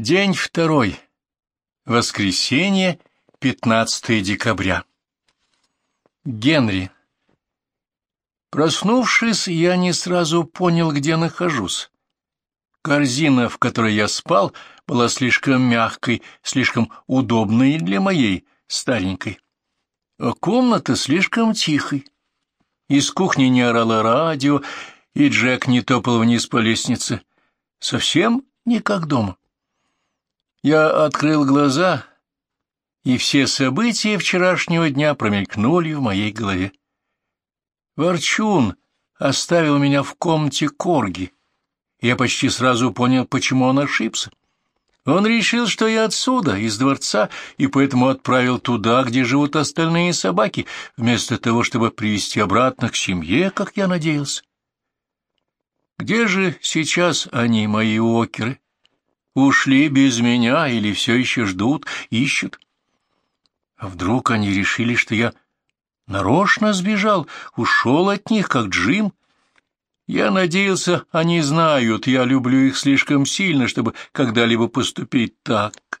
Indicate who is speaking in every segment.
Speaker 1: День второй. Воскресенье, 15 декабря. Генри. Проснувшись, я не сразу понял, где нахожусь. Корзина, в которой я спал, была слишком мягкой, слишком удобной для моей, старенькой. А комната слишком тихой. Из кухни не орало радио, и Джек не топал вниз по лестнице. Совсем не как дома. Я открыл глаза, и все события вчерашнего дня промелькнули в моей голове. Ворчун оставил меня в комнате Корги. Я почти сразу понял, почему он ошибся. Он решил, что я отсюда, из дворца, и поэтому отправил туда, где живут остальные собаки, вместо того, чтобы привести обратно к семье, как я надеялся. Где же сейчас они, мои океры? Ушли без меня или все еще ждут, ищут? А вдруг они решили, что я нарочно сбежал, ушел от них, как Джим? Я надеялся, они знают, я люблю их слишком сильно, чтобы когда-либо поступить так.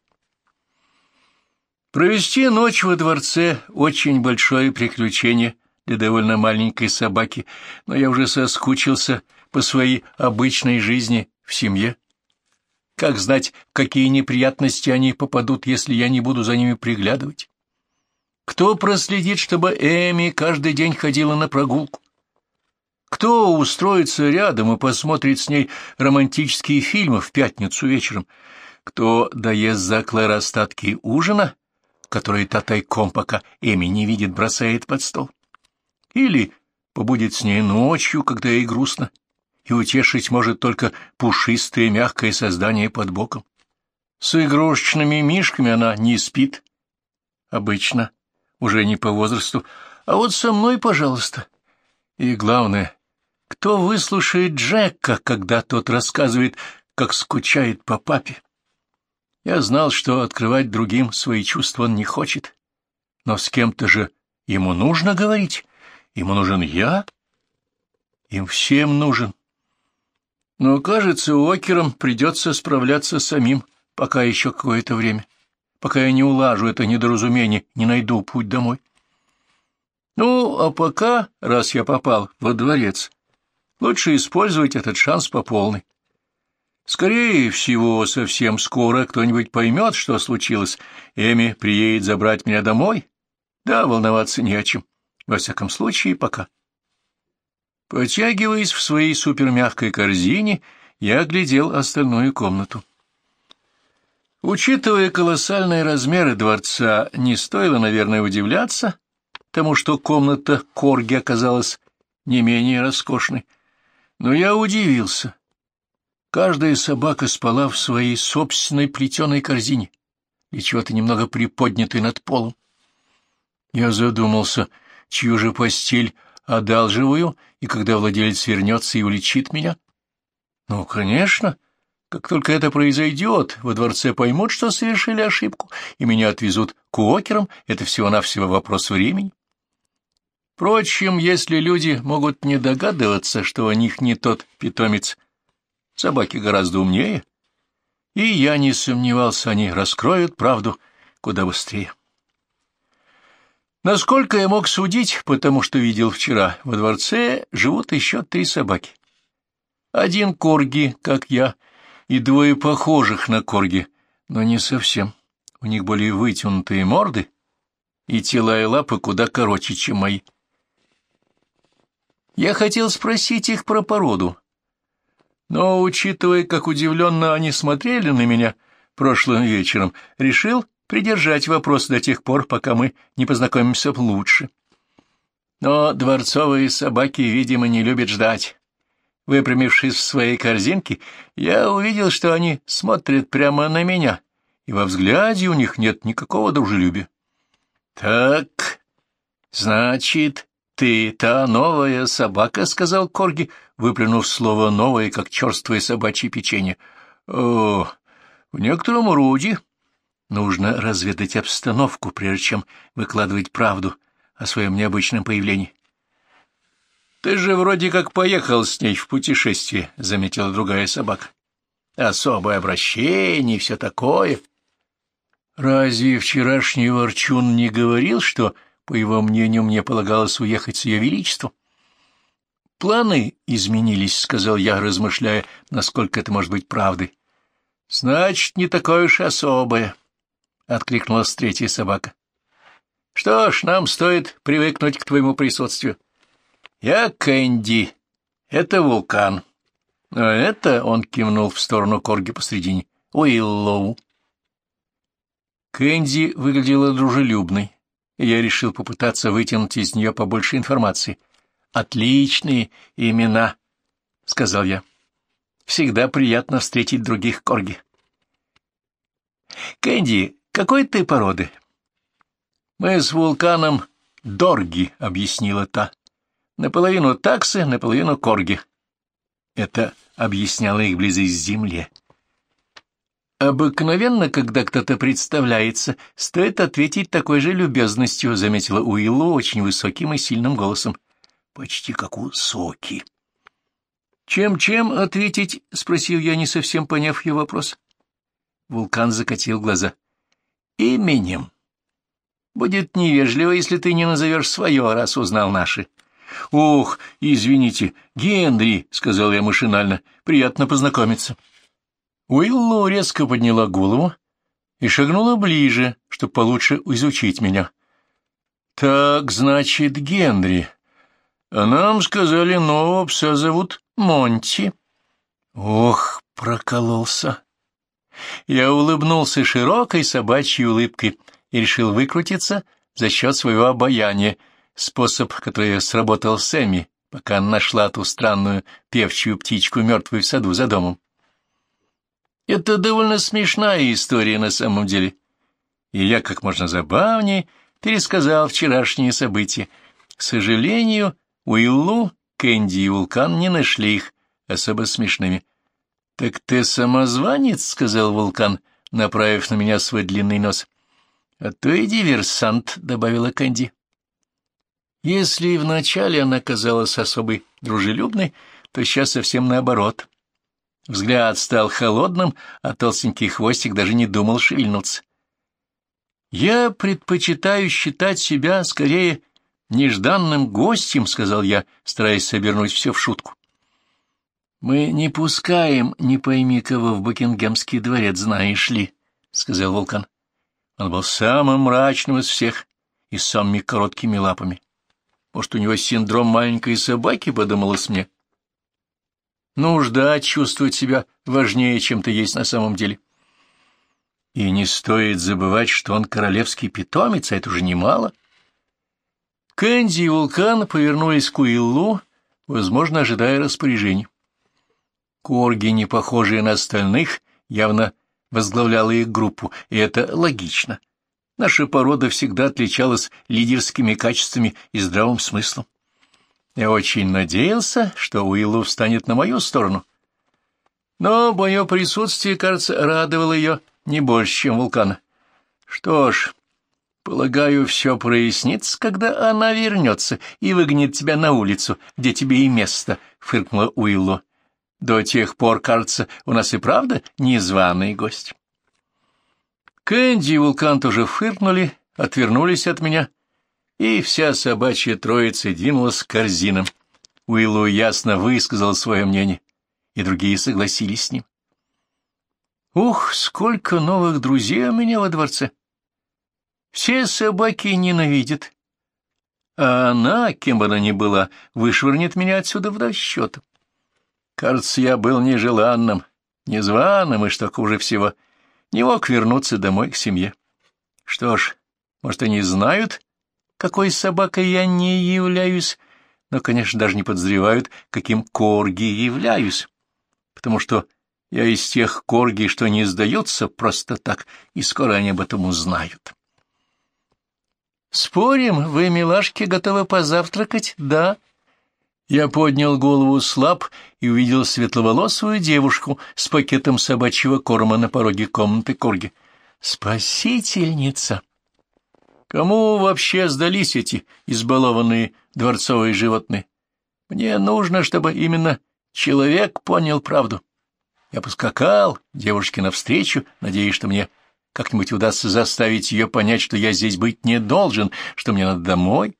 Speaker 1: Провести ночь во дворце — очень большое приключение для довольно маленькой собаки, но я уже соскучился по своей обычной жизни в семье. Как знать, в какие неприятности они попадут, если я не буду за ними приглядывать? Кто проследит, чтобы Эми каждый день ходила на прогулку? Кто устроится рядом и посмотрит с ней романтические фильмы в пятницу вечером? Кто доест за Клэр остатки ужина, которые та тайком, пока Эми не видит, бросает под стол? Или побудет с ней ночью, когда ей грустно, и утешить может только пушистое мягкое создание под боком. С игрушечными мишками она не спит. Обычно, уже не по возрасту, а вот со мной, пожалуйста. И главное, кто выслушает Джека, когда тот рассказывает, как скучает по папе? Я знал, что открывать другим свои чувства он не хочет, но с кем-то же ему нужно говорить. Ему нужен я, им всем нужен. Но, кажется, Уокерам придется справляться самим, пока еще какое-то время, пока я не улажу это недоразумение, не найду путь домой. Ну, а пока, раз я попал во дворец, лучше использовать этот шанс по полной. Скорее всего, совсем скоро кто-нибудь поймет, что случилось. Эми приедет забрать меня домой. Да, волноваться не о чем. Во всяком случае, пока. Потягиваясь в своей супермягкой корзине, я оглядел остальную комнату. Учитывая колоссальные размеры дворца, не стоило, наверное, удивляться тому, что комната Корги оказалась не менее роскошной. Но я удивился. Каждая собака спала в своей собственной плетеной корзине, и чего-то немного приподнятой над полом. Я задумался, чью же постель одалживаю, и когда владелец вернется и уличит меня? Ну, конечно. Как только это произойдет, во дворце поймут, что совершили ошибку, и меня отвезут к уокерам, это всего-навсего вопрос времени. Впрочем, если люди могут не догадываться, что у них не тот питомец, собаки гораздо умнее, и я не сомневался, они раскроют правду куда быстрее. Насколько я мог судить, потому что видел вчера, во дворце живут еще три собаки. Один корги, как я, и двое похожих на корги, но не совсем. У них более вытянутые морды, и тела и лапы куда короче, чем мои. Я хотел спросить их про породу, но, учитывая, как удивленно они смотрели на меня прошлым вечером, решил придержать вопрос до тех пор, пока мы не познакомимся лучше. Но дворцовые собаки, видимо, не любят ждать. Выпрямившись в своей корзинке, я увидел, что они смотрят прямо на меня, и во взгляде у них нет никакого дружелюбия. — Так, значит, ты та новая собака, — сказал Корги, выплюнув слово «новое», как черствое собачье печенье. — О, в некотором роде, Нужно разведать обстановку, прежде чем выкладывать правду о своем необычном появлении. — Ты же вроде как поехал с ней в путешествие, — заметила другая собака. особое обращение и все такое. Разве вчерашний Ворчун не говорил, что, по его мнению, мне полагалось уехать с ее величеством? Планы изменились, — сказал я, размышляя, насколько это может быть правдой. — Значит, не такое уж особое, — откликнулась третья собака. — Что ж, нам стоит привыкнуть к твоему присутствию. Я Кэнди. Это вулкан. А это, — он кивнул в сторону корги посредине, — Уиллоу. Кэнди выглядела дружелюбной, и я решил попытаться вытянуть из нее побольше информации. «Отличные имена», — сказал я. «Всегда приятно встретить других корги». «Кэнди, какой ты породы?» «Мы с вулканом Дорги», — объяснила та. «Наполовину таксы, наполовину корги». Это объясняло их близость к земле. «Обыкновенно, когда кто-то представляется, стоит ответить такой же любезностью», — заметила Уиллу очень высоким и сильным голосом, почти как у Соки. «Чем-чем ответить?» — спросил я, не совсем поняв ее вопрос. Вулкан закатил глаза. «Именем. Будет невежливо, если ты не назовешь свое, раз узнал наши». «Ох, извините, Генри», — сказал я машинально, — «приятно познакомиться». Уиллу резко подняла голову и шагнула ближе, чтобы получше изучить меня. «Так, значит, Генри. А нам сказали, нового пса зовут Монти». «Ох, прокололся!» Я улыбнулся широкой собачьей улыбкой и решил выкрутиться за счет своего обаяния, способ, который сработал с Эмми, пока нашла ту странную певчую птичку мертвую в саду за домом. Это довольно смешная история на самом деле. И я как можно забавнее пересказал вчерашние события. К сожалению, Уиллу, Кэнди и Вулкан не нашли их особо смешными. — Так ты самозванец, — сказал Вулкан, направив на меня свой длинный нос. — А то и диверсант, — добавила Кэнди. Если вначале она казалась особой дружелюбной, то сейчас совсем наоборот. Взгляд стал холодным, а толстенький хвостик даже не думал шевельнуться. «Я предпочитаю считать себя скорее нежданным гостем», — сказал я, стараясь собернуть все в шутку. «Мы не пускаем, не пойми кого, в Букингемский дворец, знаешь ли», — сказал Вулкан. Он был самым мрачным из всех и с самыми короткими лапами. Может, у него синдром маленькой собаки, подумалось мне. Нужда чувствовать себя важнее, чем ты есть на самом деле. И не стоит забывать, что он королевский питомец, а это уже немало. Кэнди и Вулкан повернулись к Уиллу, возможно, ожидая распоряжений. Корги, не похожие на остальных, явно возглавляла их группу, и это логично. Наша порода всегда отличалась лидерскими качествами и здравым смыслом. Я очень надеялся, что Уиллу встанет на мою сторону. Но мое присутствие, кажется, радовало ее не больше, чем вулкана. Что ж, полагаю, все прояснится, когда она вернется и выгонит тебя на улицу, где тебе и место, — фыркнула Уиллу. До тех пор, кажется, у нас и правда незваный гость. Кэнди и Вулкан тоже фыркнули, отвернулись от меня и вся собачья троица двинулась к корзинам. Уиллу ясно высказал свое мнение, и другие согласились с ним. Ух, сколько новых друзей у меня во дворце! Все собаки ненавидят, а она, кем бы она ни была, вышвырнет меня отсюда в расчет. Кажется, я был нежеланным, незваным и, что хуже всего, не мог вернуться домой к семье. Что ж, может, они знают, какой собакой я не являюсь, но, конечно, даже не подозревают, каким корги являюсь, потому что я из тех корги, что не сдаются просто так, и скоро они об этом узнают. «Спорим, вы, милашки, готовы позавтракать?» «Да». Я поднял голову слаб и увидел светловолосую девушку с пакетом собачьего корма на пороге комнаты Корги. «Спасительница!» Кому вообще сдались эти избалованные дворцовые животные? Мне нужно, чтобы именно человек понял правду. Я поскакал девушке навстречу, надеясь, что мне как-нибудь удастся заставить ее понять, что я здесь быть не должен, что мне надо домой.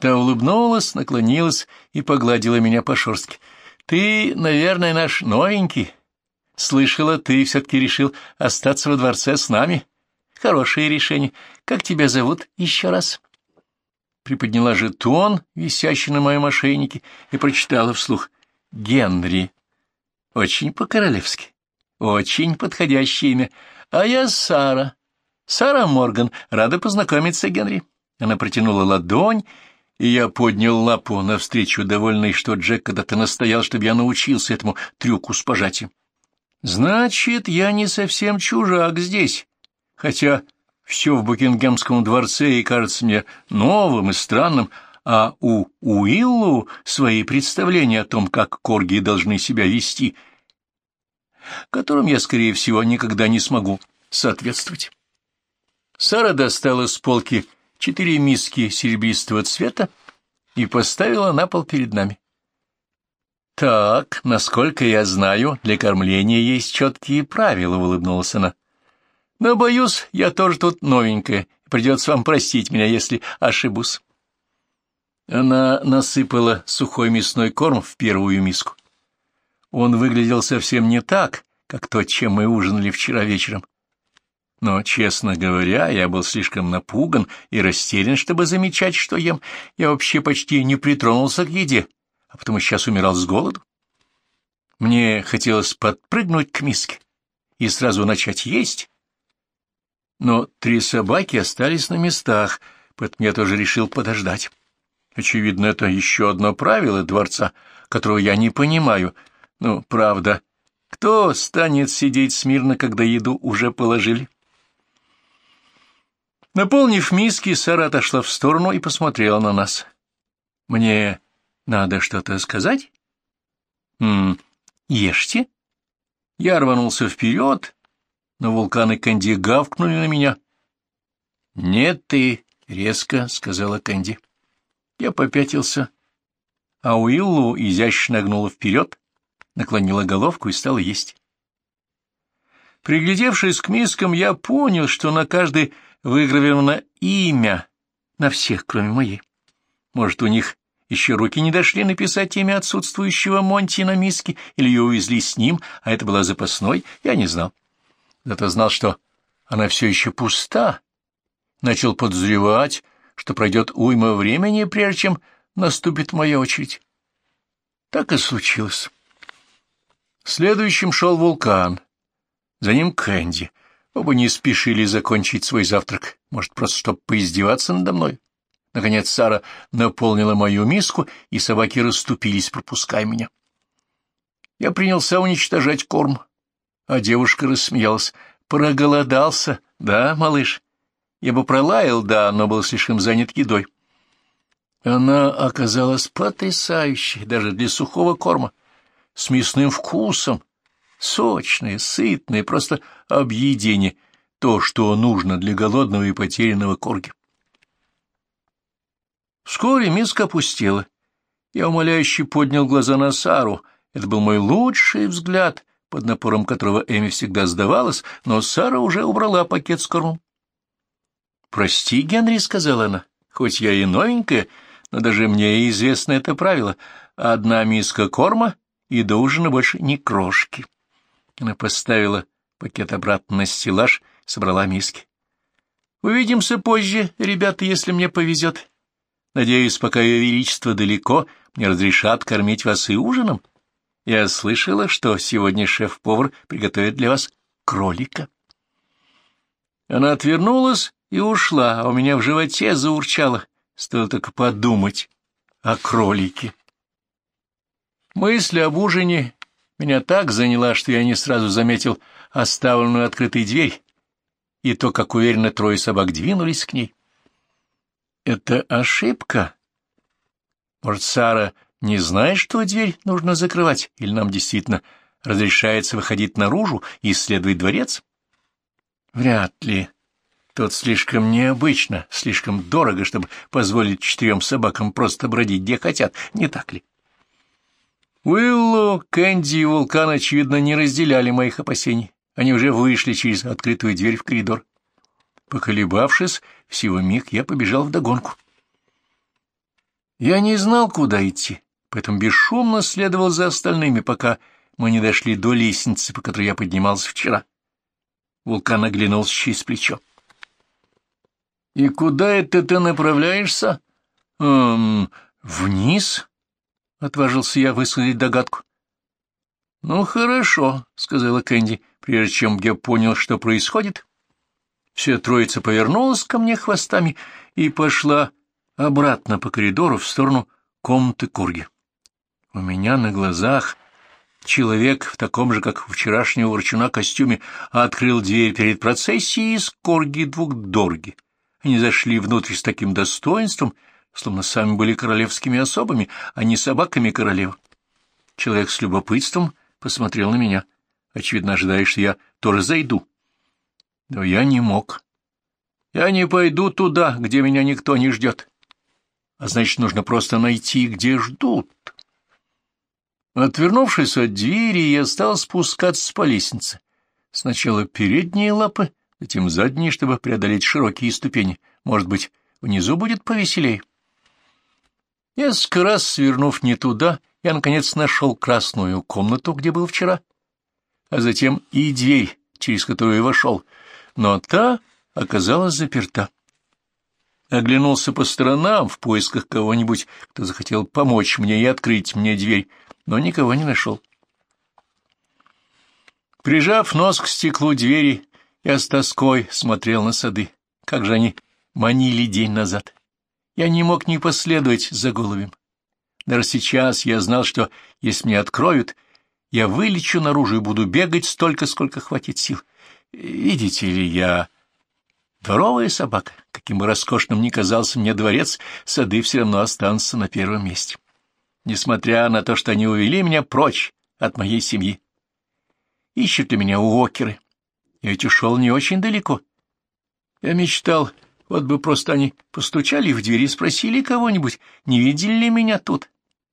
Speaker 1: Та улыбнулась, наклонилась и погладила меня по шерстке. — Ты, наверное, наш новенький. Слышала, ты все-таки решил остаться во дворце с нами. Хорошее решение. Как тебя зовут еще раз? Приподняла жетон, висящий на моем ошейнике, и прочитала вслух. — Генри. Очень по-королевски. Очень подходящее имя. А я Сара. Сара Морган. Рада познакомиться, Генри. Она протянула ладонь, и я поднял лапу навстречу, довольный, что Джек когда-то настоял, чтобы я научился этому трюку с пожатием. Значит, я не совсем чужак здесь, хотя все в Букингемском дворце и кажется мне новым и странным, а у Уиллу свои представления о том, как корги должны себя вести, которым я, скорее всего, никогда не смогу соответствовать. Сара достала с полки четыре миски серебристого цвета и поставила на пол перед нами. «Так, насколько я знаю, для кормления есть четкие правила», — улыбнулась она. «Но, боюсь, я тоже тут новенькая, придется вам простить меня, если ошибусь». Она насыпала сухой мясной корм в первую миску. Он выглядел совсем не так, как то, чем мы ужинали вчера вечером. Но, честно говоря, я был слишком напуган и растерян, чтобы замечать, что ем. Я вообще почти не притронулся к еде, а потому сейчас умирал с голоду. Мне хотелось подпрыгнуть к миске и сразу начать есть. Но три собаки остались на местах, поэтому я тоже решил подождать. Очевидно, это еще одно правило дворца, которого я не понимаю. Ну, правда, кто станет сидеть смирно, когда еду уже положили? Наполнив миски, Сара отошла в сторону и посмотрела на нас. «Мне надо что-то сказать?» «М «Ешьте». Я рванулся вперед, но вулканы Кэнди гавкнули на меня. «Нет ты», — резко сказала Кэнди. Я попятился, а Уиллу изящно нагнула вперед, наклонила головку и стала есть. Приглядевшись к мискам, я понял, что на каждой выгравировано имя, на всех, кроме моей. Может, у них еще руки не дошли написать имя отсутствующего Монти на миске, или ее увезли с ним, а это была запасной, я не знал. Зато знал, что она все еще пуста. Начал подозревать, что пройдет уйма времени, прежде чем наступит моя очередь. Так и случилось. Следующим шел вулкан. За ним Кэнди. Оба не спешили закончить свой завтрак, может, просто чтобы поиздеваться надо мной. Наконец Сара наполнила мою миску, и собаки расступились, пропуская меня. Я принялся уничтожать корм, а девушка рассмеялась. Проголодался, да, малыш? Я бы пролаял, да, но был слишком занят едой. Она оказалась потрясающей даже для сухого корма с мясным вкусом, сочное, сытное, просто объедение, то, что нужно для голодного и потерянного корги. Вскоре миска опустела. Я умоляюще поднял глаза на Сару. Это был мой лучший взгляд, под напором которого Эми всегда сдавалась, но Сара уже убрала пакет с кормом. «Прости, Генри», — сказала она, — «хоть я и новенькая, но даже мне известно это правило. Одна миска корма и до ужина больше ни крошки. Она поставила пакет обратно на стеллаж, собрала миски. «Увидимся позже, ребята, если мне повезет. Надеюсь, пока ее величество далеко, мне разрешат кормить вас и ужином. Я слышала, что сегодня шеф-повар приготовит для вас кролика». Она отвернулась и ушла, а у меня в животе заурчало. Стоило только подумать о кролике. Мысль об ужине меня так заняла, что я не сразу заметил оставленную открытой дверь и то, как уверенно трое собак двинулись к ней. Это ошибка. Может, Сара не знает, что дверь нужно закрывать, или нам действительно разрешается выходить наружу и исследовать дворец? Вряд ли. Тут слишком необычно, слишком дорого, чтобы позволить четырем собакам просто бродить, где хотят, не так ли? Уиллу, Кэнди и Вулкан, очевидно, не разделяли моих опасений. Они уже вышли через открытую дверь в коридор. Поколебавшись, всего миг я побежал вдогонку. Я не знал, куда идти, поэтому бесшумно следовал за остальными, пока мы не дошли до лестницы, по которой я поднимался вчера. Вулкан оглянулся через плечо. — И куда это ты направляешься? — Эм, вниз? — отважился я высказать догадку. — Ну, хорошо, — сказала Кэнди, прежде чем я понял, что происходит. Вся троица повернулась ко мне хвостами и пошла обратно по коридору в сторону комнаты Корги. У меня на глазах человек в таком же, как вчерашнего ворчуна, костюме открыл дверь перед процессией из Корги двух Дорги. Они зашли внутрь с таким достоинством, словно сами были королевскими особами, а не собаками королевы. Человек с любопытством посмотрел на меня, очевидно ожидая, что я тоже зайду. Но я не мог. Я не пойду туда, где меня никто не ждет а значит, нужно просто найти, где ждут. Отвернувшись от двери, я стал спускаться по лестнице. Сначала передние лапы, затем задние, чтобы преодолеть широкие ступени. Может быть, внизу будет повеселей. Несколько раз свернув не туда, я, наконец, нашел красную комнату, где был вчера, а затем и дверь, через которую вошел, но та оказалась заперта оглянулся по сторонам в поисках кого-нибудь, кто захотел помочь мне и открыть мне дверь, но никого не нашел. Прижав нос к стеклу двери, я с тоской смотрел на сады. Как же они манили день назад. Я не мог не последовать за голубем. Даже сейчас я знал, что если мне откроют, я вылечу наружу и буду бегать столько, сколько хватит сил. Видите ли, я Дворовая собака, каким бы роскошным ни казался мне дворец, сады все равно останутся на первом месте. Несмотря на то, что они увели меня прочь от моей семьи. Ищут ли меня уокеры? Я ведь ушел не очень далеко. Я мечтал, вот бы просто они постучали в дверь и спросили кого-нибудь, не видели ли меня тут.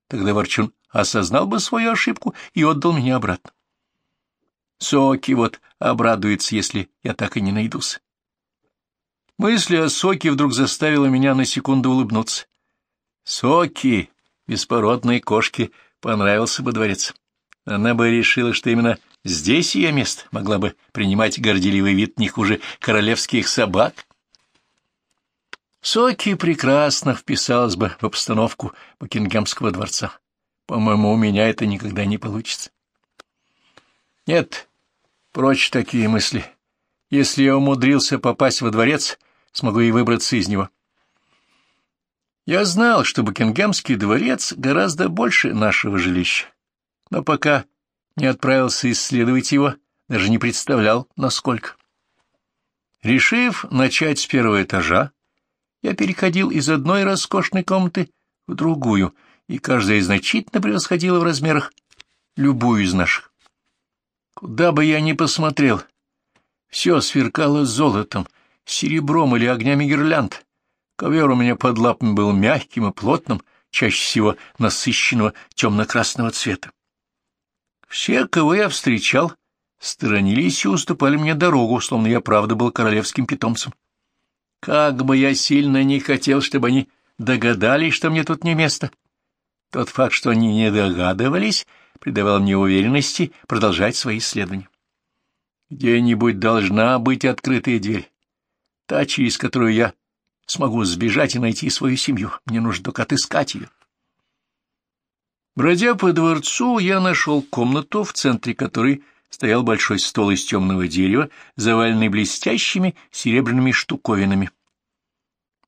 Speaker 1: Тогда Ворчун осознал бы свою ошибку и отдал меня обратно. Соки вот обрадуется, если я так и не найдусь. Мысль о Соке вдруг заставила меня на секунду улыбнуться. Соки, беспородной кошке, понравился бы дворец. Она бы решила, что именно здесь ее место, могла бы принимать горделивый вид не хуже королевских собак. Соки прекрасно вписалась бы в обстановку Букингемского дворца. По-моему, у меня это никогда не получится. Нет, прочь такие мысли. Если я умудрился попасть во дворец, смогу и выбраться из него. Я знал, что Букингемский дворец гораздо больше нашего жилища, но пока не отправился исследовать его, даже не представлял, насколько. Решив начать с первого этажа, я переходил из одной роскошной комнаты в другую, и каждая значительно превосходила в размерах любую из наших. Куда бы я ни посмотрел, все сверкало золотом, серебром или огнями гирлянд. Ковер у меня под лапами был мягким и плотным, чаще всего насыщенного темно-красного цвета. Все, кого я встречал, сторонились и уступали мне дорогу, словно я правда был королевским питомцем. Как бы я сильно не хотел, чтобы они догадались, что мне тут не место. Тот факт, что они не догадывались, придавал мне уверенности продолжать свои исследования. Где-нибудь должна быть открытая дверь та, через которую я смогу сбежать и найти свою семью. Мне нужно только отыскать ее. Бродя по дворцу, я нашел комнату, в центре которой стоял большой стол из темного дерева, заваленный блестящими серебряными штуковинами.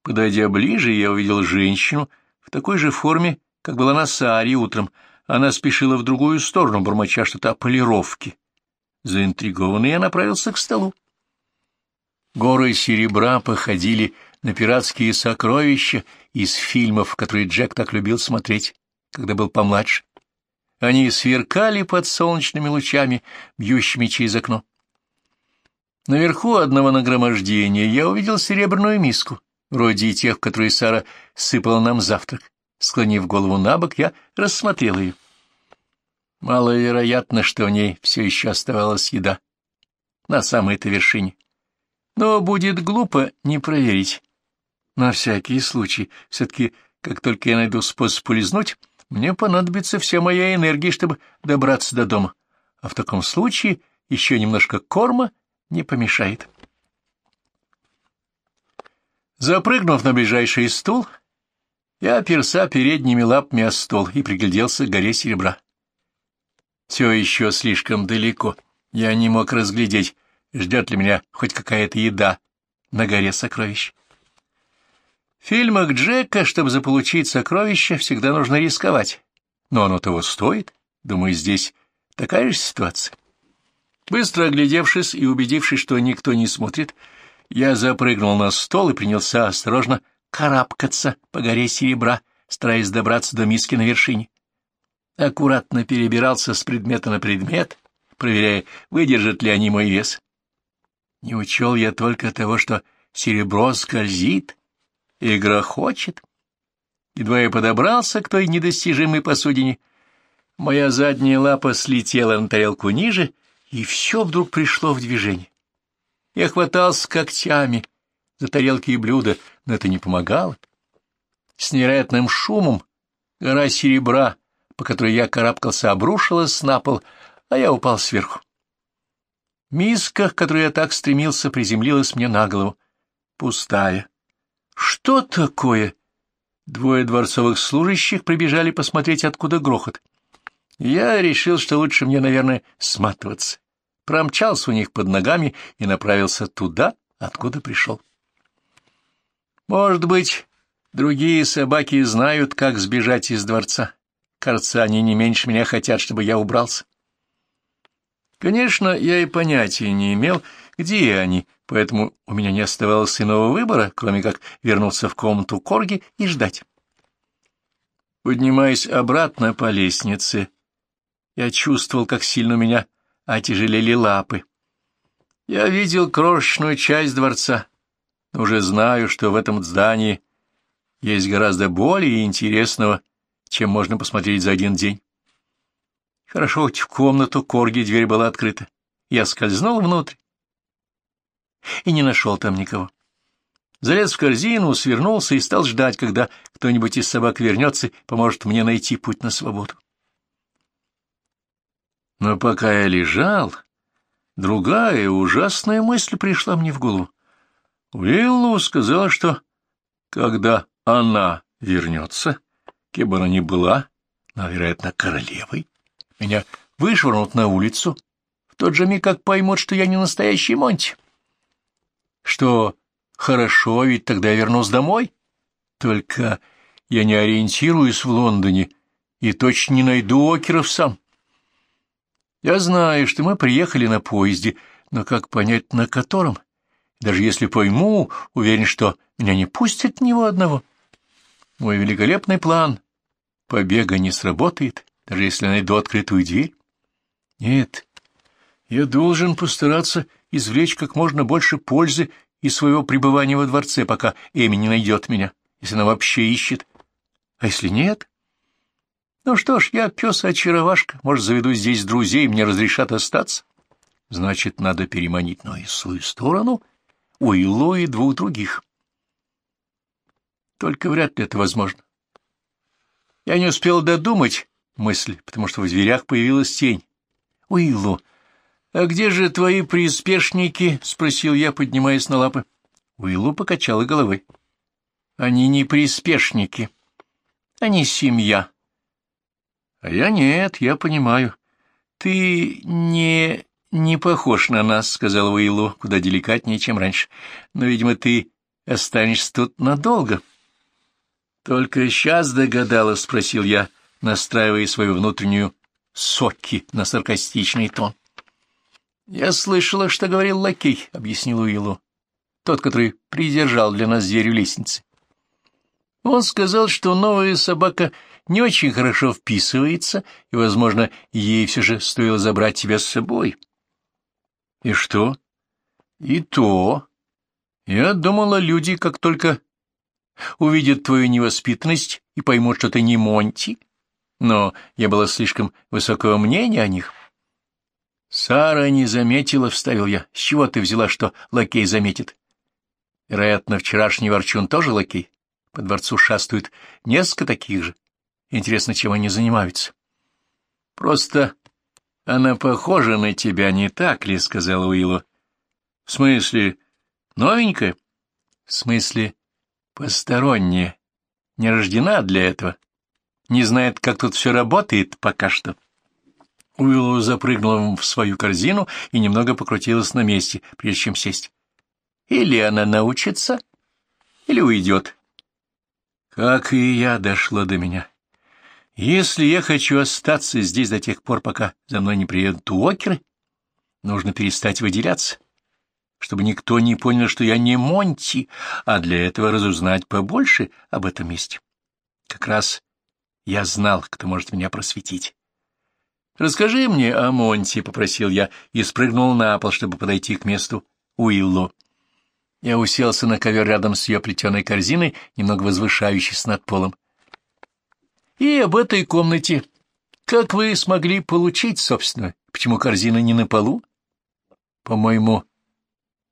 Speaker 1: Подойдя ближе, я увидел женщину в такой же форме, как была на Сааре утром. Она спешила в другую сторону, бормоча что-то о полировке. Заинтригованный я направился к столу. Горы серебра походили на пиратские сокровища из фильмов, которые Джек так любил смотреть, когда был помладше. Они сверкали под солнечными лучами, бьющими через окно. Наверху одного нагромождения я увидел серебряную миску, вроде тех, в которые Сара сыпала нам завтрак. Склонив голову на бок, я рассмотрел ее. Маловероятно, что в ней все еще оставалась еда. На самой-то вершине. Но будет глупо не проверить. На всякий случай, все-таки, как только я найду способ улизнуть, мне понадобится вся моя энергия, чтобы добраться до дома. А в таком случае еще немножко корма не помешает. Запрыгнув на ближайший стул, я оперся передними лапами о стол и пригляделся к горе серебра. Все еще слишком далеко. Я не мог разглядеть, ждет ли меня хоть какая-то еда на горе сокровищ. В фильмах Джека, чтобы заполучить сокровища, всегда нужно рисковать. Но оно того стоит. Думаю, здесь такая же ситуация. Быстро оглядевшись и убедившись, что никто не смотрит, я запрыгнул на стол и принялся осторожно карабкаться по горе серебра, стараясь добраться до миски на вершине. Аккуратно перебирался с предмета на предмет, проверяя, выдержат ли они мой вес. Не учел я только того, что серебро скользит и грохочет. Едва я подобрался к той недостижимой посудине, моя задняя лапа слетела на тарелку ниже, и все вдруг пришло в движение. Я хватался когтями за тарелки и блюда, но это не помогало. С невероятным шумом гора серебра, по которой я карабкался, обрушилась на пол, а я упал сверху. Миска, к которой я так стремился, приземлилась мне на голову. Пустая. Что такое? Двое дворцовых служащих прибежали посмотреть, откуда грохот. Я решил, что лучше мне, наверное, сматываться промчался у них под ногами и направился туда, откуда пришел. Может быть, другие собаки знают, как сбежать из дворца. Кажется, они не меньше меня хотят, чтобы я убрался. Конечно, я и понятия не имел, где они, поэтому у меня не оставалось иного выбора, кроме как вернуться в комнату Корги и ждать. Поднимаясь обратно по лестнице, я чувствовал, как сильно меня отяжелели лапы. Я видел крошечную часть дворца, но уже знаю, что в этом здании есть гораздо более интересного, чем можно посмотреть за один день. Хорошо, хоть в комнату Корги дверь была открыта. Я скользнул внутрь и не нашел там никого. Залез в корзину, свернулся и стал ждать, когда кто-нибудь из собак вернется и поможет мне найти путь на свободу. Но пока я лежал, другая ужасная мысль пришла мне в голову. Уиллу сказала, что когда она вернется, кем бы она ни была, но, вероятно, королевой, меня вышвырнут на улицу в тот же миг, как поймут, что я не настоящий Монти. Что хорошо, ведь тогда я вернусь домой. Только я не ориентируюсь в Лондоне и точно не найду Океров сам. Я знаю, что мы приехали на поезде, но как понять, на котором? Даже если пойму, уверен, что меня не пустят него одного. Мой великолепный план побега не сработает, даже если найду открытую дверь. Нет, я должен постараться извлечь как можно больше пользы из своего пребывания во дворце, пока Эми не найдет меня, если она вообще ищет. А если нет? Ну что ж, я пес-очаровашка, может, заведу здесь друзей, мне разрешат остаться. Значит, надо переманить и свою сторону Уилло и двух других. Только вряд ли это возможно. Я не успел додумать мысль, потому что в дверях появилась тень. Уилло, а где же твои приспешники? — спросил я, поднимаясь на лапы. Уилло покачала головой. — Они не приспешники. Они семья. А я нет, я понимаю. Ты не... не похож на нас, — сказал Уиллу, куда деликатнее, чем раньше. Но, видимо, ты останешься тут надолго. Только сейчас догадалась, — спросил я, настраивая свою внутреннюю соки на саркастичный тон. Я слышала, что говорил лакей, — объяснил Уиллу. Тот, который придержал для нас дверью лестницы. Он сказал, что новая собака не очень хорошо вписывается, и, возможно, ей все же стоило забрать тебя с собой. И что? И то. Я думала, люди, как только увидят твою невоспитанность и поймут, что ты не Монти, но я была слишком высокого мнения о них. Сара не заметила, — вставил я. С чего ты взяла, что лакей заметит? Вероятно, вчерашний ворчун тоже лакей. По дворцу шастают несколько таких же. Интересно, чем они занимаются. Просто она похожа на тебя, не так ли? — сказала Уиллу. В смысле, новенькая? В смысле, посторонняя. Не рождена для этого. Не знает, как тут все работает пока что. Уиллу запрыгнула в свою корзину и немного покрутилась на месте, прежде чем сесть. Или она научится, или уйдет. Как и я, дошло до меня. Если я хочу остаться здесь до тех пор, пока за мной не приедут уокеры, нужно перестать выделяться, чтобы никто не понял, что я не Монти, а для этого разузнать побольше об этом месте. Как раз я знал, кто может меня просветить. «Расскажи мне о Монте», — попросил я, и спрыгнул на пол, чтобы подойти к месту Уиллу. Я уселся на ковер рядом с ее плетеной корзиной, немного возвышающейся над полом. «И об этой комнате. Как вы смогли получить, собственно? Почему корзина не на полу?» «По-моему,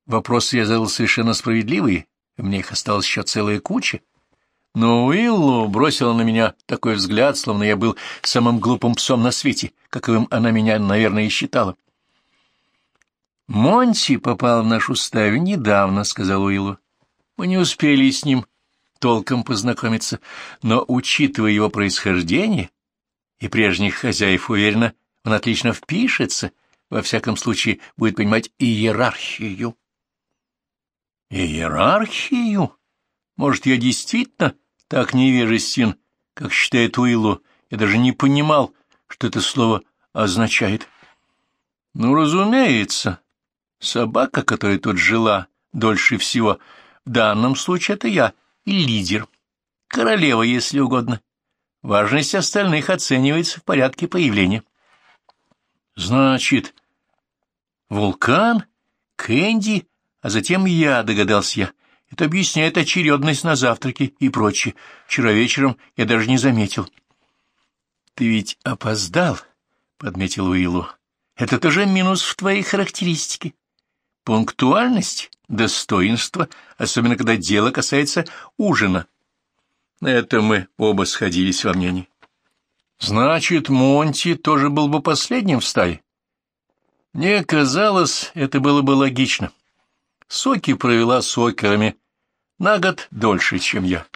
Speaker 1: вопросы я задал совершенно справедливые, мне их осталось еще целая куча. Но Уиллу бросила на меня такой взгляд, словно я был самым глупым псом на свете, каковым она меня, наверное, и считала. «Монти попал в нашу стаю недавно», — сказал Уиллу. «Мы не успели с ним толком познакомиться, но, учитывая его происхождение и прежних хозяев, уверенно, он отлично впишется, во всяком случае будет понимать иерархию». «Иерархию? Может, я действительно так невежествен, как считает Уиллу. Я даже не понимал, что это слово означает. Ну, разумеется, собака, которая тут жила дольше всего, в данном случае это я лидер, королева, если угодно. Важность остальных оценивается в порядке появления. Значит, вулкан, Кэнди, а затем я, догадался я, это объясняет очередность на завтраке и прочее. Вчера вечером я даже не заметил. — Ты ведь опоздал, — подметил Уиллу. — Это тоже минус в твоей характеристике. Пунктуальность, достоинство, особенно когда дело касается ужина. На это мы оба сходились во мнении. Значит, Монти тоже был бы последним в стае? Мне казалось, это было бы логично. Соки провела с окерами на год дольше, чем я,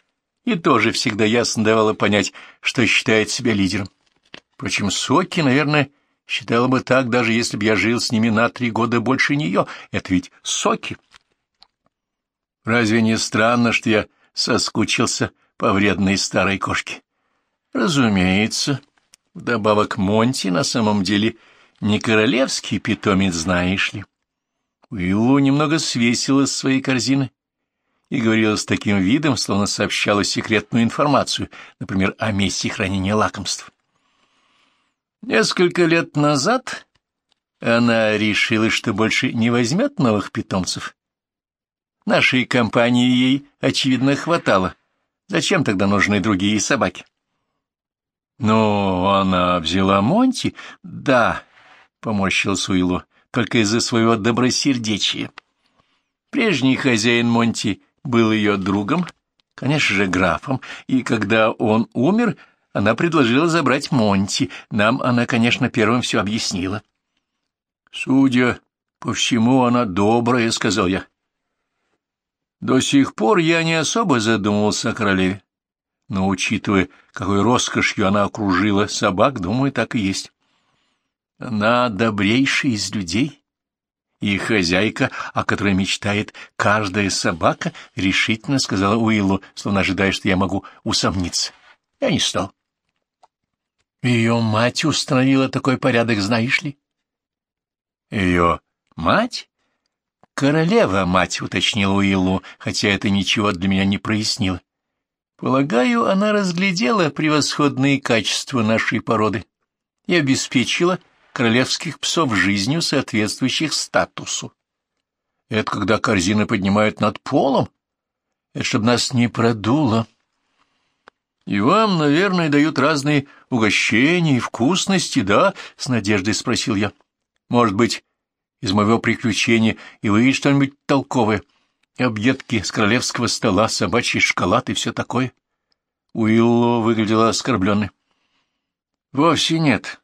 Speaker 1: и тоже всегда ясно давала понять, что считает себя лидером. Впрочем, Соки, наверное, считала бы так, даже если бы я жил с ними на три года больше нее. Это ведь Соки. Разве не странно, что я соскучился по вредной старой кошке? Разумеется. Вдобавок Монти на самом деле не королевский питомец, знаешь ли. Уиллу немного свесила с своей корзины и говорила с таким видом, словно сообщала секретную информацию, например, о месте хранения лакомств. Несколько лет назад она решила, что больше не возьмет новых питомцев. Нашей компании ей, очевидно, хватало. Зачем тогда нужны другие собаки? Но она взяла Монти? Да, — поморщился Уиллу только из-за своего добросердечия. Прежний хозяин Монти был ее другом, конечно же, графом, и когда он умер, она предложила забрать Монти. Нам она, конечно, первым все объяснила. — Судя по всему, она добрая, — сказал я. До сих пор я не особо задумывался о королеве, но, учитывая, какой роскошью она окружила собак, думаю, так и есть. Она добрейшая из людей, и хозяйка, о которой мечтает каждая собака, решительно сказала Уиллу, словно ожидая, что я могу усомниться. Я не стал. Ее мать установила такой порядок, знаешь ли? Ее мать? Королева-мать, уточнила Уиллу, хотя это ничего для меня не прояснило. Полагаю, она разглядела превосходные качества нашей породы и обеспечила королевских псов жизнью, соответствующих статусу. Это когда корзины поднимают над полом. Это чтобы нас не продуло. И вам, наверное, дают разные угощения и вкусности, да? — с надеждой спросил я. — Может быть, из моего приключения и выйдет что-нибудь толковое? Объедки с королевского стола, собачий шоколад и все такое? Уилло выглядела оскорбленной. — Вовсе нет.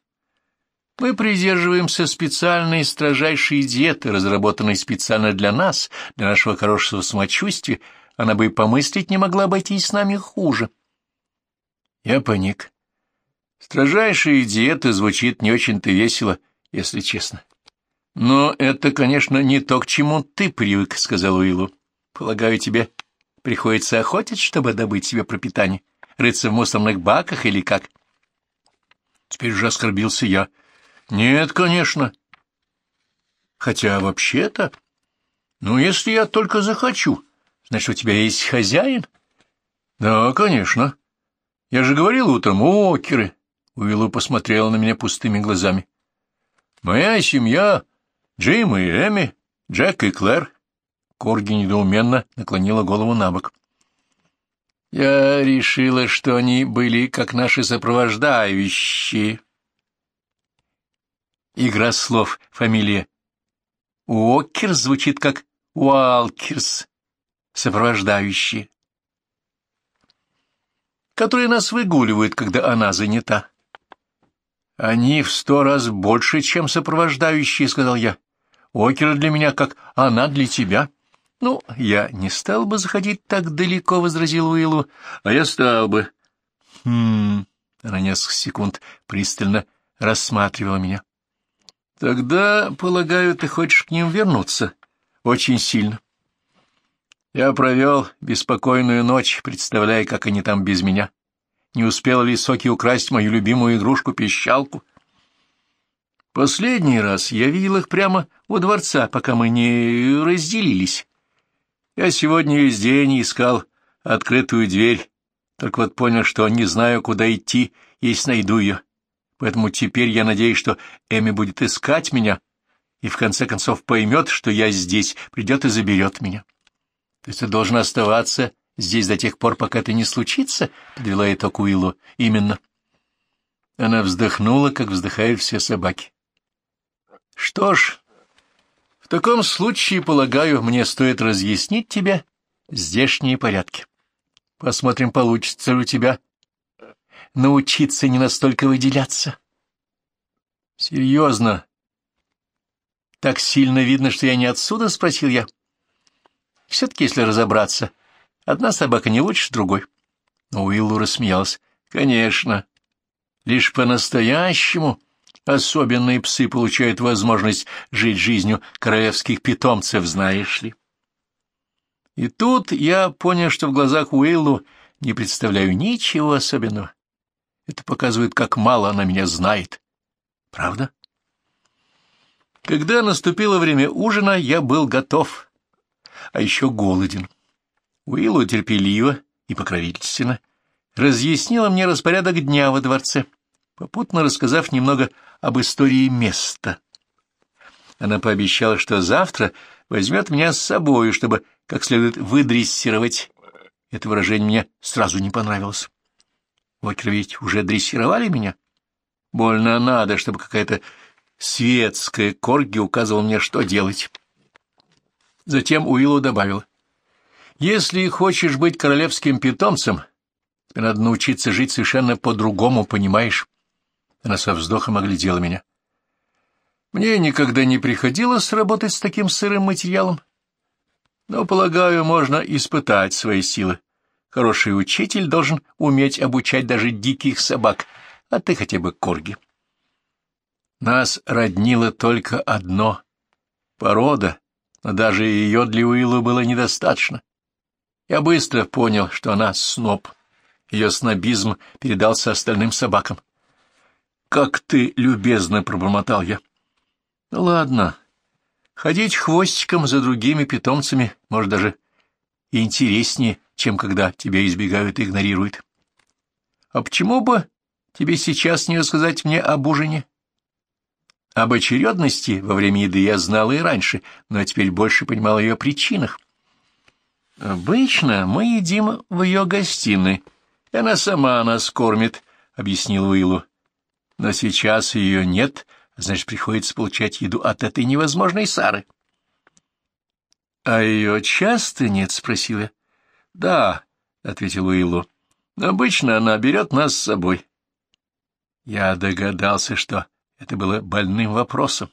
Speaker 1: Мы придерживаемся специальной строжайшей диеты, разработанной специально для нас, для нашего хорошего самочувствия. Она бы и помыслить не могла обойтись с нами хуже. — я паник. Строжайшая диета звучит не очень-то весело, если честно. Но это, конечно, не то, к чему ты привык, — сказал Уиллу. Полагаю, тебе приходится охотиться, чтобы добыть себе пропитание, рыться в мусорных баках или как? Теперь уже оскорбился я. Нет, конечно. Хотя вообще-то... Ну, если я только захочу, значит, у тебя есть хозяин? Да, конечно. Я же говорил утром, океры. Уиллу посмотрела на меня пустыми глазами. Моя семья, Джим и Эми, Джек и Клэр. Корги недоуменно наклонила голову на бок. Я решила, что они были как наши сопровождающие. Игра слов, фамилия. Уокер звучит как Уалкерс, сопровождающие которые нас выгуливают, когда она занята. — Они в сто раз больше, чем сопровождающие, — сказал я. — Окера для меня, как она для тебя. — Ну, я не стал бы заходить так далеко, — возразил Уиллу, — а я стал бы. — Хм... Она несколько секунд пристально рассматривала меня. — Тогда, полагаю, ты хочешь к ним вернуться? Очень сильно. Я провел беспокойную ночь, представляя, как они там без меня. Не успел ли Соки украсть мою любимую игрушку-пищалку? Последний раз я видел их прямо у дворца, пока мы не разделились. Я сегодня весь день искал открытую дверь, только вот понял, что не знаю, куда идти, если найду ее. Поэтому теперь я надеюсь, что Эми будет искать меня и в конце концов поймет, что я здесь, придет и заберет меня. То есть ты должен оставаться здесь до тех пор, пока это не случится? — подвела итог Уиллу. — Именно. Она вздохнула, как вздыхают все собаки. — Что ж, в таком случае, полагаю, мне стоит разъяснить тебе здешние порядки. Посмотрим, получится ли у тебя научиться не настолько выделяться. — Серьезно? Так сильно видно, что я не отсюда? — спросил я. — все-таки, если разобраться, одна собака не лучше другой. Но Уиллу рассмеялся. Конечно. Лишь по-настоящему особенные псы получают возможность жить жизнью королевских питомцев, знаешь ли. И тут я понял, что в глазах Уиллу не представляю ничего особенного. Это показывает, как мало она меня знает. Правда? Когда наступило время ужина, я был готов а еще голоден. Уиллу терпеливо и покровительственно разъяснила мне распорядок дня во дворце, попутно рассказав немного об истории места. Она пообещала, что завтра возьмет меня с собой, чтобы как следует выдрессировать. Это выражение мне сразу не понравилось. Вокер ведь уже дрессировали меня. Больно надо, чтобы какая-то светская корги указывала мне, что делать. Затем Уиллу добавил. «Если хочешь быть королевским питомцем, тебе надо научиться жить совершенно по-другому, понимаешь?» Она со вздохом оглядела меня. «Мне никогда не приходилось работать с таким сырым материалом, но, полагаю, можно испытать свои силы. Хороший учитель должен уметь обучать даже диких собак, а ты хотя бы корги». Нас роднило только одно — порода, но даже ее для Уиллу было недостаточно. Я быстро понял, что она сноб. Ее снобизм передался остальным собакам. «Как ты любезно пробормотал я!» «Ну ладно, ходить хвостиком за другими питомцами может даже интереснее, чем когда тебя избегают и игнорируют. А почему бы тебе сейчас не рассказать мне об ужине?» Об очередности во время еды я знала и раньше, но теперь больше понимала ее причинах. Обычно мы едим в ее гостиной. Она сама нас кормит, — объяснил Уиллу. Но сейчас ее нет, значит, приходится получать еду от этой невозможной Сары. — А ее часто нет? — спросил я. — Да, — ответил Уиллу. — Обычно она берет нас с собой. Я догадался, что это было больным вопросом.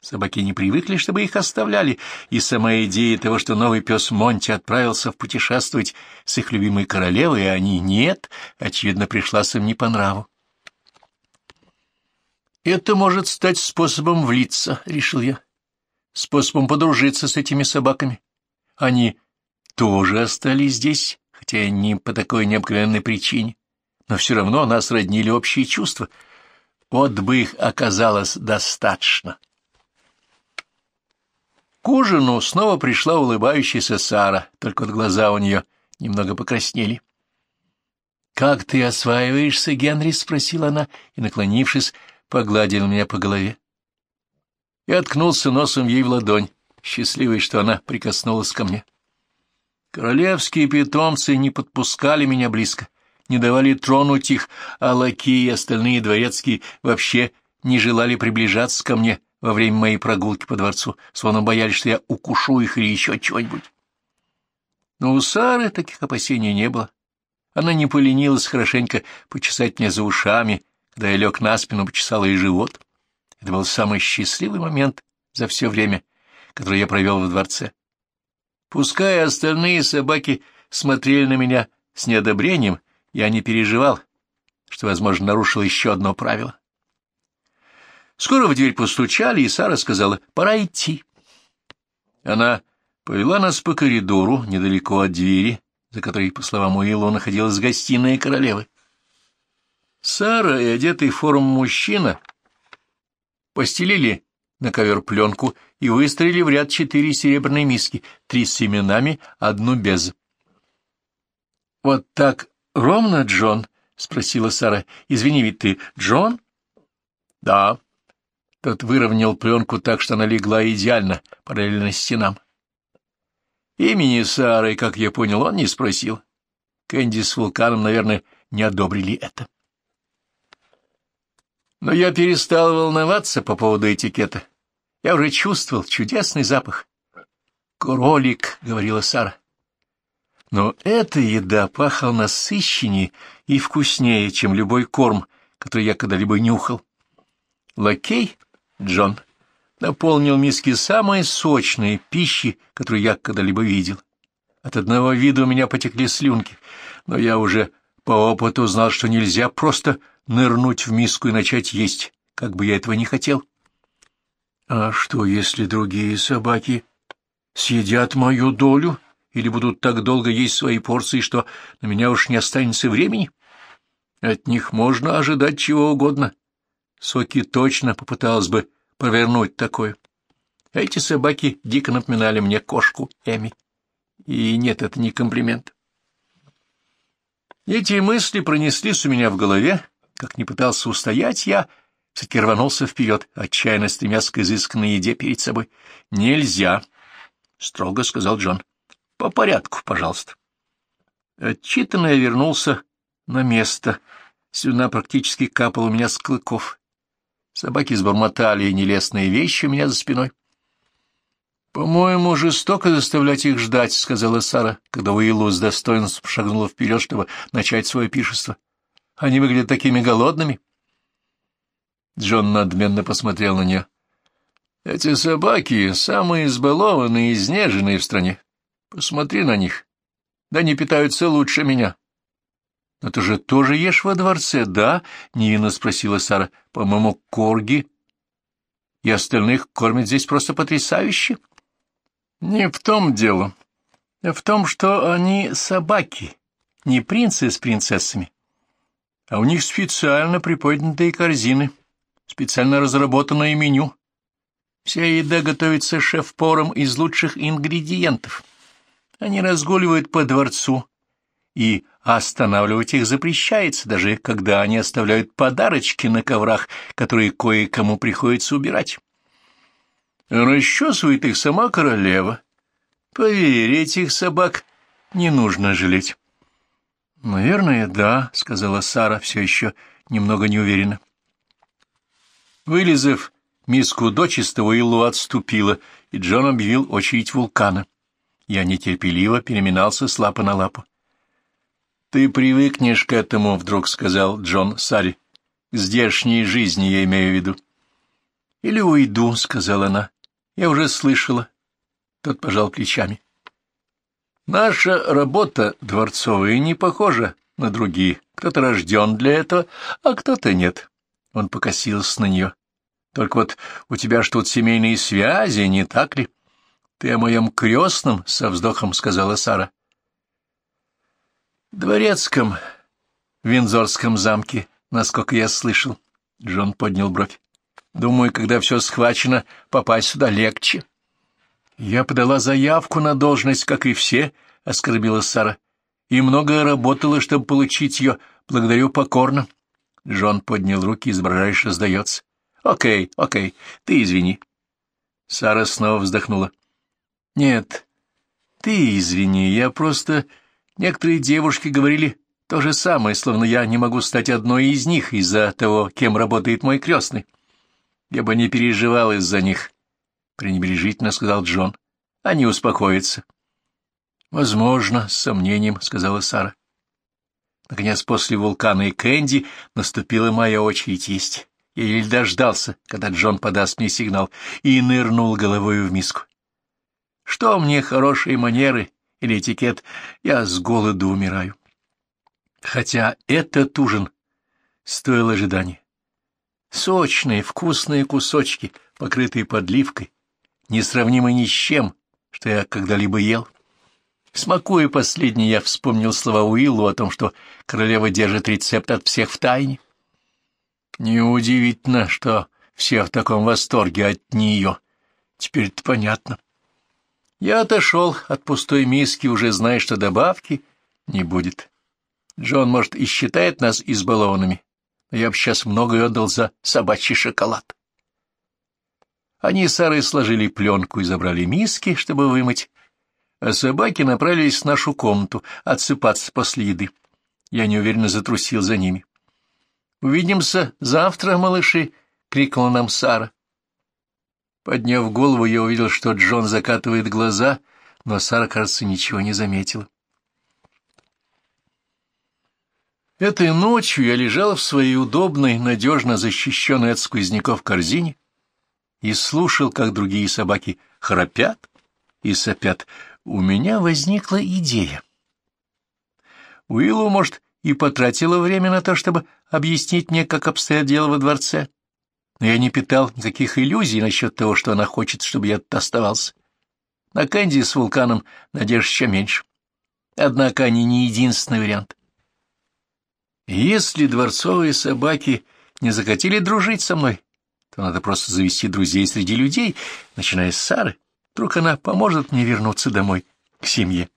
Speaker 1: Собаки не привыкли, чтобы их оставляли, и сама идея того, что новый пес Монти отправился в путешествовать с их любимой королевой, а они нет, очевидно, пришла им не по нраву. «Это может стать способом влиться», — решил я, — «способом подружиться с этими собаками. Они тоже остались здесь, хотя не по такой необыкновенной причине, но все равно нас роднили общие чувства. Вот бы их оказалось достаточно». К ужину снова пришла улыбающаяся Сара, только вот глаза у нее немного покраснели. — Как ты осваиваешься, Генри? — спросила она, и, наклонившись, погладила меня по голове. Я откнулся носом ей в ладонь, счастливый, что она прикоснулась ко мне. Королевские питомцы не подпускали меня близко, не давали тронуть их, а лакеи и остальные дворецкие вообще не желали приближаться ко мне, во время моей прогулки по дворцу, словно боялись, что я укушу их или еще чего-нибудь. Но у Сары таких опасений не было. Она не поленилась хорошенько почесать меня за ушами, когда я лег на спину, почесала и живот. Это был самый счастливый момент за все время, которое я провел в дворце. Пускай остальные собаки смотрели на меня с неодобрением, я не переживал, что, возможно, нарушил еще одно правило. Скоро в дверь постучали, и Сара сказала «пора идти». Она повела нас по коридору недалеко от двери, за которой, по словам Уиллу, находилась гостиная королевы. Сара и одетый в форму мужчина постелили на ковер пленку и выстроили в ряд четыре серебряные миски, три с семенами, одну без. — Вот так ровно, Джон? — спросила Сара. — Извини, ведь ты Джон? — Да. Тот выровнял пленку так, что она легла идеально, параллельно стенам. Имени Сары, как я понял, он не спросил. Кэнди с Вулканом, наверное, не одобрили это. Но я перестал волноваться по поводу этикета. Я уже чувствовал чудесный запах. «Кролик», — говорила Сара. Но эта еда пахла насыщеннее и вкуснее, чем любой корм, который я когда-либо нюхал. Лакей Джон наполнил миски самой сочной пищи, которую я когда-либо видел. От одного вида у меня потекли слюнки, но я уже по опыту знал, что нельзя просто нырнуть в миску и начать есть, как бы я этого не хотел. А что, если другие собаки съедят мою долю или будут так долго есть свои порции, что на меня уж не останется времени? От них можно ожидать чего угодно, Соки точно попыталась бы провернуть такое. Эти собаки дико напоминали мне кошку Эми. И нет, это не комплимент. Эти мысли пронеслись у меня в голове. Как не пытался устоять, я все-таки рванулся вперед, отчаянно стремясь к изысканной еде перед собой. «Нельзя», — строго сказал Джон. «По порядку, пожалуйста». Отчитанно я вернулся на место. Слюна практически капала у меня с клыков. Собаки сбормотали нелестные вещи у меня за спиной. «По-моему, жестоко заставлять их ждать», — сказала Сара, когда Уиллу с достоинством шагнула вперед, чтобы начать свое пишество. «Они выглядят такими голодными». Джон надменно посмотрел на нее. «Эти собаки — самые избалованные и изнеженные в стране. Посмотри на них. Да не питаются лучше меня. — Но ты же тоже ешь во дворце, да? — невинно спросила Сара. — По-моему, корги и остальных кормят здесь просто потрясающе. — Не в том дело. а В том, что они собаки, не принцы с принцессами. А у них специально приподнятые корзины, специально разработанное меню. Вся еда готовится шеф-пором из лучших ингредиентов. Они разгуливают по дворцу, и останавливать их запрещается, даже когда они оставляют подарочки на коврах, которые кое-кому приходится убирать. Расчесывает их сама королева. Поверь, этих собак не нужно жалеть. Наверное, да, — сказала Сара, все еще немного неуверенно. Вылезав миску дочисто, Уиллу отступила, и Джон объявил очередь вулкана. Я нетерпеливо переминался с лапы на лапу. — Ты привыкнешь к этому, — вдруг сказал Джон Саре. — К здешней жизни, я имею в виду. — Или уйду, — сказала она. — Я уже слышала. Тот пожал плечами. — Наша работа дворцовая не похожа на другие. Кто-то рожден для этого, а кто-то нет. Он покосился на нее. Только вот у тебя ж тут семейные связи, не так ли? Ты о моем крестном, — со вздохом сказала Сара. Дворецком, в Винзорском замке, насколько я слышал. Джон поднял бровь. Думаю, когда все схвачено, попасть сюда легче. Я подала заявку на должность, как и все, — оскорбила Сара и много работала, чтобы получить ее. Благодарю покорно. Джон поднял руки, изображая, сдается. Окей, окей, ты извини. Сара снова вздохнула. Нет, ты извини, я просто... Некоторые девушки говорили то же самое, словно я не могу стать одной из них из-за того, кем работает мой крестный. Я бы не переживал из-за них, — пренебрежительно сказал Джон. Они успокоятся. Возможно, с сомнением, — сказала Сара. Наконец, после вулкана и Кэнди наступила моя очередь есть. Я еле дождался, когда Джон подаст мне сигнал, и нырнул головой в миску. Что мне хорошие манеры или этикет, я с голоду умираю. Хотя этот ужин стоил ожидания. Сочные, вкусные кусочки, покрытые подливкой, несравнимы ни с чем, что я когда-либо ел. Смакуя последний, я вспомнил слова Уиллу о том, что королева держит рецепт от всех в тайне. Неудивительно, что все в таком восторге от нее. Теперь это понятно. Я отошел от пустой миски, уже зная, что добавки не будет. Джон, может, и считает нас избалованными, но я бы сейчас многое отдал за собачий шоколад. Они с Сарой сложили пленку и забрали миски, чтобы вымыть а собаки направились в нашу комнату отсыпаться после еды. Я неуверенно затрусил за ними. «Увидимся завтра, малыши!» — крикнула нам Сара. Подняв голову, я увидел, что Джон закатывает глаза, но Сара, кажется, ничего не заметила. Этой ночью я лежал в своей удобной, надежно защищенной от сквозняков корзине и слушал, как другие собаки храпят и сопят, у меня возникла идея. Уиллу, может, и потратила время на то, чтобы объяснить мне, как обстоят дела во дворце, но я не питал никаких иллюзий насчет того, что она хочет, чтобы я тут оставался. На Кэнди с вулканом надежд еще меньше. Однако они не единственный вариант. Если дворцовые собаки не захотели дружить со мной, то надо просто завести друзей среди людей, начиная с Сары. Вдруг она поможет мне вернуться домой, к семье.